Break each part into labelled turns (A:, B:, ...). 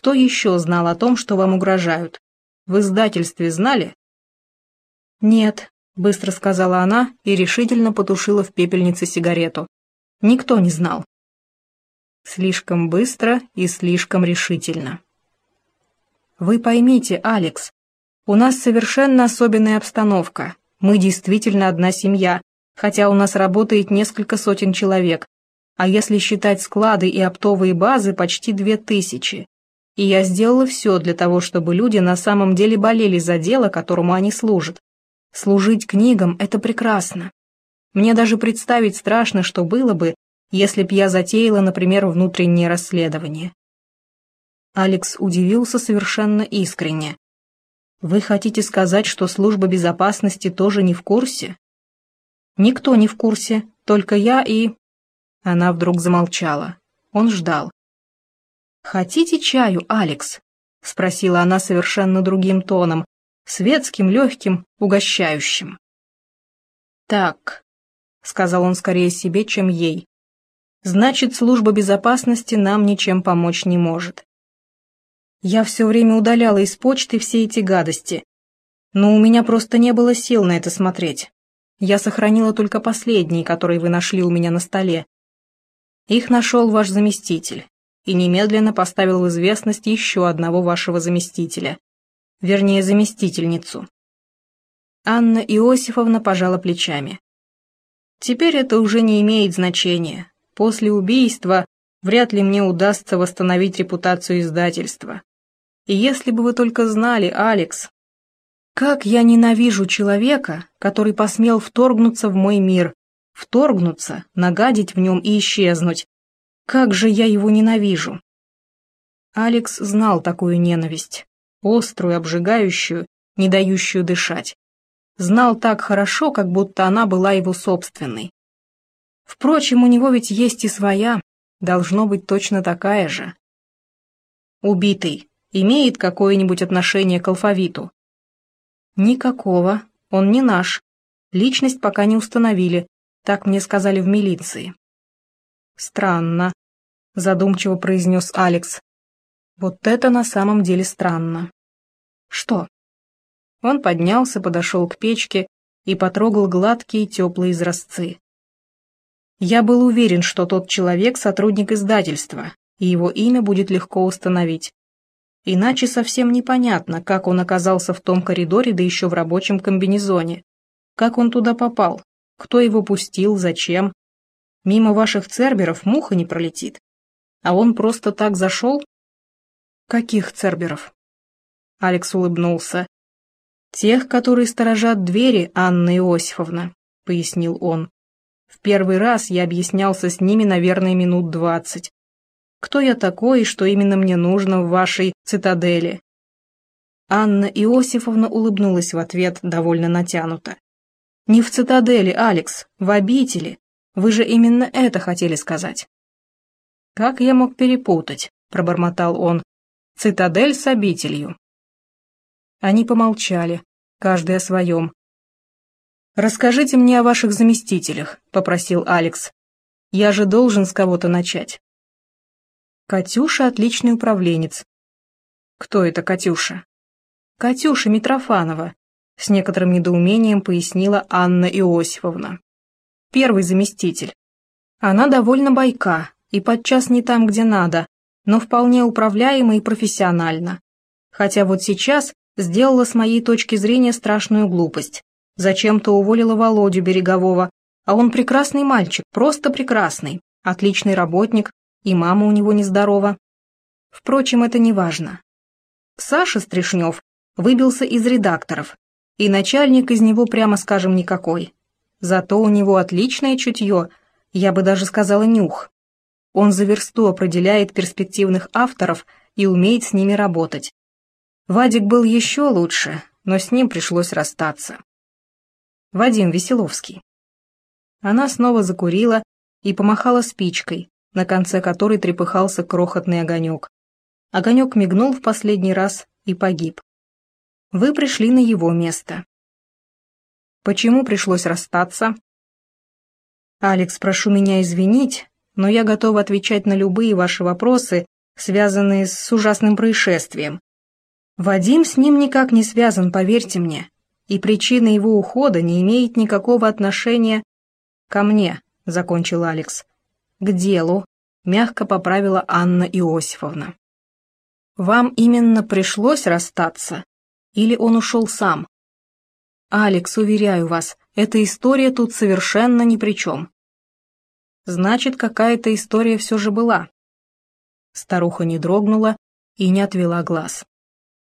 A: Кто еще знал о том, что вам угрожают? В издательстве знали?» «Нет», — быстро сказала она и решительно потушила в пепельнице сигарету. «Никто не знал». Слишком быстро и слишком решительно. «Вы поймите, Алекс, у нас совершенно особенная обстановка. Мы действительно одна семья, хотя у нас работает несколько сотен человек, а если считать склады и оптовые базы, почти две тысячи. И я сделала все для того, чтобы люди на самом деле болели за дело, которому они служат. Служить книгам – это прекрасно. Мне даже представить страшно, что было бы, если б я затеяла, например, внутреннее расследование. Алекс удивился совершенно искренне. «Вы хотите сказать, что служба безопасности тоже не в курсе?» «Никто не в курсе, только я и...» Она вдруг замолчала. Он ждал. «Хотите чаю, Алекс?» — спросила она совершенно другим тоном, светским, легким, угощающим. «Так», — сказал он скорее себе, чем ей, — «значит, служба безопасности нам ничем помочь не может. Я все время удаляла из почты все эти гадости, но у меня просто не было сил на это смотреть. Я сохранила только последние, которые вы нашли у меня на столе. Их нашел ваш заместитель и немедленно поставил в известность еще одного вашего заместителя вернее заместительницу. Анна Иосифовна пожала плечами. Теперь это уже не имеет значения. После убийства вряд ли мне удастся восстановить репутацию издательства. И если бы вы только знали, Алекс, как я ненавижу человека, который посмел вторгнуться в мой мир, вторгнуться, нагадить в нем и исчезнуть. Как же я его ненавижу. Алекс знал такую ненависть острую, обжигающую, не дающую дышать. Знал так хорошо, как будто она была его собственной. Впрочем, у него ведь есть и своя, должно быть точно такая же. Убитый имеет какое-нибудь отношение к алфавиту? Никакого, он не наш. Личность пока не установили, так мне сказали в милиции. Странно, задумчиво произнес Алекс. Вот это на самом деле странно. Что? Он поднялся, подошел к печке и потрогал гладкие теплые изразцы. Я был уверен, что тот человек сотрудник издательства, и его имя будет легко установить. Иначе совсем непонятно, как он оказался в том коридоре, да еще в рабочем комбинезоне. Как он туда попал? Кто его пустил? Зачем? Мимо ваших церберов муха не пролетит. А он просто так зашел? «Каких церберов?» Алекс улыбнулся. «Тех, которые сторожат двери, Анна Иосифовна», — пояснил он. «В первый раз я объяснялся с ними, наверное, минут двадцать. Кто я такой и что именно мне нужно в вашей цитадели?» Анна Иосифовна улыбнулась в ответ довольно натянуто. «Не в цитадели, Алекс, в обители. Вы же именно это хотели сказать». «Как я мог перепутать?» — пробормотал он. Цитадель с обителью. Они помолчали, каждый о своем. «Расскажите мне о ваших заместителях», — попросил Алекс. «Я же должен с кого-то начать». Катюша — отличный управленец. Кто это Катюша? Катюша Митрофанова, с некоторым недоумением пояснила Анна Иосифовна. Первый заместитель. Она довольно бойка и подчас не там, где надо, но вполне управляемо и профессионально. Хотя вот сейчас сделала с моей точки зрения страшную глупость. Зачем-то уволила Володю Берегового, а он прекрасный мальчик, просто прекрасный, отличный работник, и мама у него нездорова. Впрочем, это не важно. Саша Стришнев выбился из редакторов, и начальник из него, прямо скажем, никакой. Зато у него отличное чутье, я бы даже сказала нюх. Он за версту определяет перспективных авторов и умеет с ними работать. Вадик был еще лучше, но с ним пришлось расстаться. Вадим Веселовский. Она снова закурила и помахала спичкой, на конце которой трепыхался крохотный огонек. Огонек мигнул в последний раз и погиб. Вы пришли на его место. Почему пришлось расстаться? Алекс, прошу меня извинить, но я готова отвечать на любые ваши вопросы связанные с ужасным происшествием. Вадим с ним никак не связан, поверьте мне, и причина его ухода не имеет никакого отношения ко мне, закончил Алекс. К делу, мягко поправила Анна Иосифовна. Вам именно пришлось расстаться? Или он ушел сам? Алекс, уверяю вас, эта история тут совершенно ни при чем. Значит, какая-то история все же была. Старуха не дрогнула и не отвела глаз.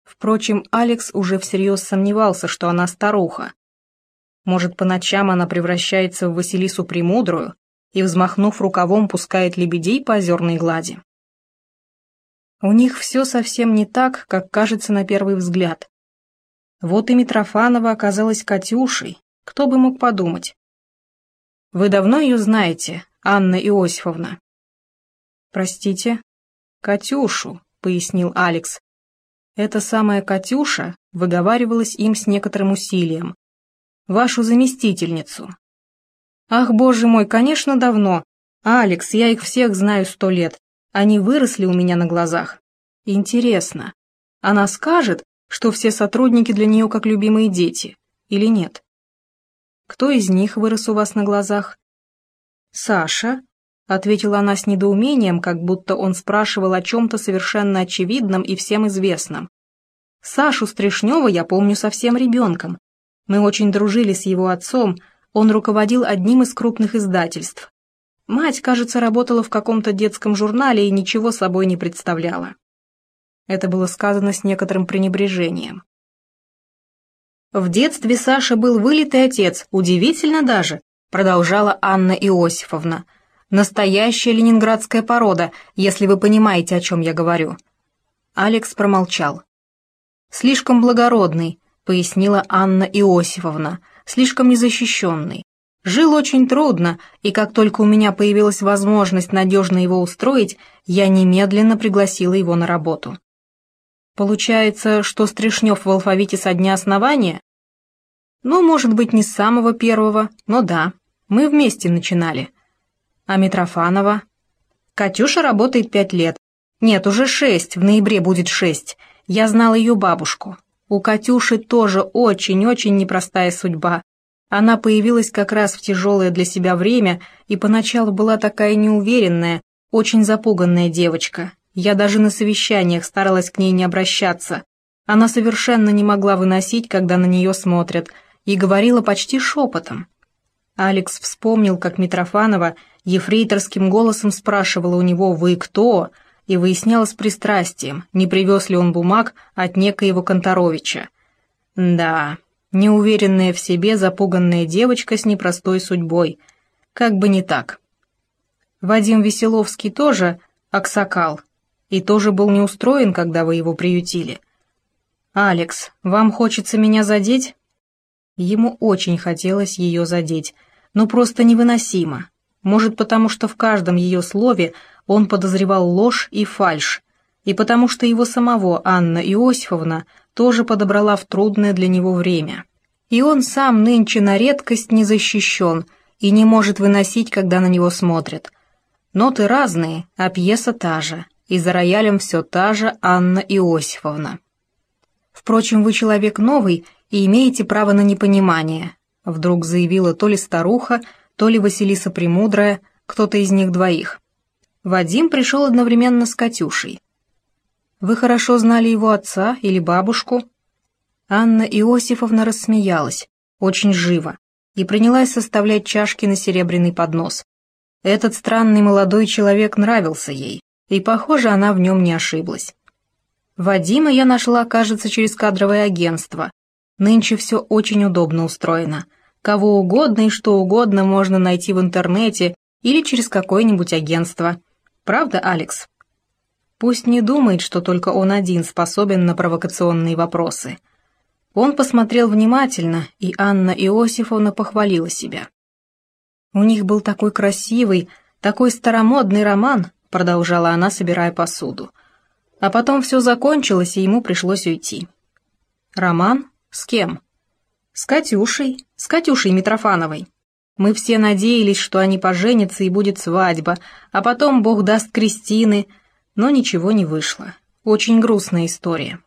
A: Впрочем, Алекс уже всерьез сомневался, что она старуха. Может, по ночам она превращается в Василису Премудрую и, взмахнув рукавом, пускает лебедей по озерной глади. У них все совсем не так, как кажется на первый взгляд. Вот и Митрофанова оказалась Катюшей, кто бы мог подумать. Вы давно ее знаете, Анна Иосифовна? Простите? Катюшу, пояснил Алекс. Эта самая Катюша выговаривалась им с некоторым усилием. Вашу заместительницу. Ах, боже мой, конечно, давно. Алекс, я их всех знаю сто лет. Они выросли у меня на глазах. Интересно, она скажет, что все сотрудники для нее как любимые дети, или нет? Кто из них вырос у вас на глазах? Саша, ответила она с недоумением, как будто он спрашивал о чем-то совершенно очевидном и всем известном. Сашу Стришнева я помню совсем ребенком. Мы очень дружили с его отцом, он руководил одним из крупных издательств. Мать, кажется, работала в каком-то детском журнале и ничего собой не представляла. Это было сказано с некоторым пренебрежением. В детстве Саша был вылитый отец, удивительно даже, продолжала Анна Иосифовна. Настоящая ленинградская порода, если вы понимаете, о чем я говорю. Алекс промолчал. Слишком благородный, пояснила Анна Иосифовна, слишком незащищенный. Жил очень трудно, и как только у меня появилась возможность надежно его устроить, я немедленно пригласила его на работу. Получается, что Стришнев в алфавите со дня основания? Ну, может быть, не с самого первого, но да, мы вместе начинали. А Митрофанова? Катюша работает пять лет. Нет, уже шесть, в ноябре будет шесть. Я знала ее бабушку. У Катюши тоже очень-очень непростая судьба. Она появилась как раз в тяжелое для себя время и поначалу была такая неуверенная, очень запуганная девочка. Я даже на совещаниях старалась к ней не обращаться. Она совершенно не могла выносить, когда на нее смотрят, и говорила почти шепотом. Алекс вспомнил, как Митрофанова ефрейторским голосом спрашивала у него «Вы кто?» и выясняла с пристрастием, не привез ли он бумаг от некоего Конторовича. Да, неуверенная в себе запуганная девочка с непростой судьбой. Как бы не так. Вадим Веселовский тоже аксакал, и тоже был не устроен, когда вы его приютили. «Алекс, вам хочется меня задеть?» Ему очень хотелось ее задеть, но просто невыносимо. Может, потому что в каждом ее слове он подозревал ложь и фальшь, и потому что его самого Анна Иосифовна тоже подобрала в трудное для него время. И он сам нынче на редкость не защищен и не может выносить, когда на него смотрят. Ноты разные, а пьеса та же, и за роялем все та же Анна Иосифовна. Впрочем, вы человек новый и имеете право на непонимание, вдруг заявила то ли старуха, то ли Василиса Премудрая, кто-то из них двоих. Вадим пришел одновременно с Катюшей. Вы хорошо знали его отца или бабушку?» Анна Иосифовна рассмеялась, очень живо, и принялась составлять чашки на серебряный поднос. Этот странный молодой человек нравился ей, и, похоже, она в нем не ошиблась. Вадима я нашла, кажется, через кадровое агентство. Нынче все очень удобно устроено. Кого угодно и что угодно можно найти в интернете или через какое-нибудь агентство. Правда, Алекс? Пусть не думает, что только он один способен на провокационные вопросы. Он посмотрел внимательно, и Анна Иосифовна похвалила себя. «У них был такой красивый, такой старомодный роман», продолжала она, собирая посуду. А потом все закончилось, и ему пришлось уйти. «Роман? С кем?» «С Катюшей, с Катюшей Митрофановой. Мы все надеялись, что они поженятся и будет свадьба, а потом Бог даст Кристины, но ничего не вышло. Очень грустная история.